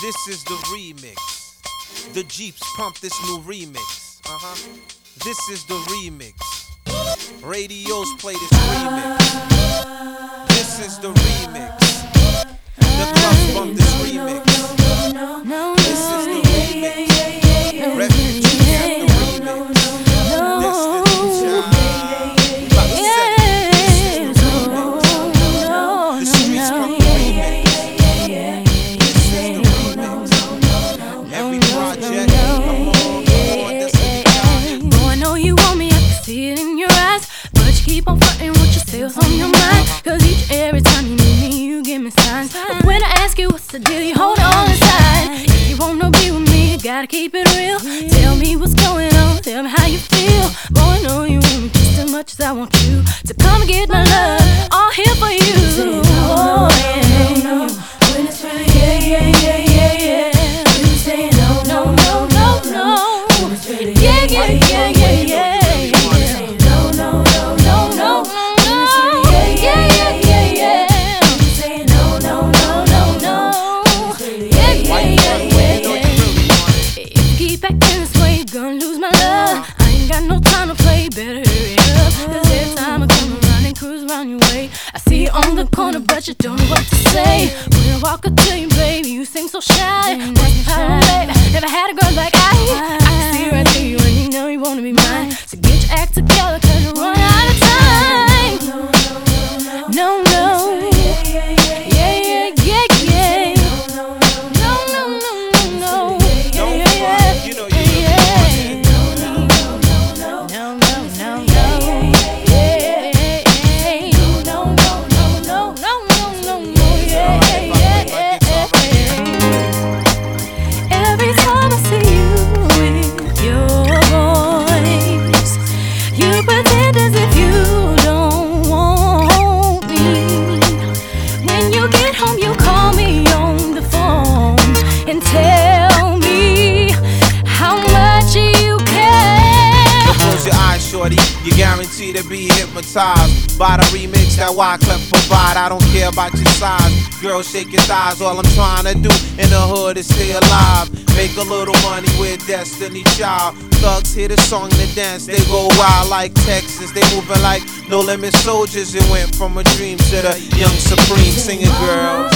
This is the remix. The Jeeps pump this new remix. Uh huh. This is the remix. Radios play this remix. This is the remix. But you keep on fronting with yourself on your mind. Cause each and every time you need me, you give me signs. But when I ask you what's the deal, you hold on inside. If you wanna be with me, you gotta keep it real. Tell me what's going on, tell me how you feel. Boy, I know you want me just as much as I want you. To come and get my love, all here for you. Oh, yeah. When it's yeah, yeah, yeah, yeah, yeah. When you no, no, no, no, no. Yeah, yeah, yeah, yeah, yeah. If keep acting this way, gonna lose my love. I ain't got no time to play, better hurry up. Cause every time I come around and cruise around your way, I see you on the corner, but you don't know what to say. When I walk up to you, baby, you seem so shy. Mm, What's the problem, baby? Never had a girl like I. I can see right through you, and you know you wanna be mine. So get your act together, Guaranteed to be hypnotized by the remix that Wyclef provide. I don't care about your size. Girl, shake your thighs. All I'm trying to do in the hood is stay alive. Make a little money with Destiny Child. Thugs hear the song and the dance. They go wild like Texas. They moving like no limit soldiers. It went from a dream to the young supreme singer girl.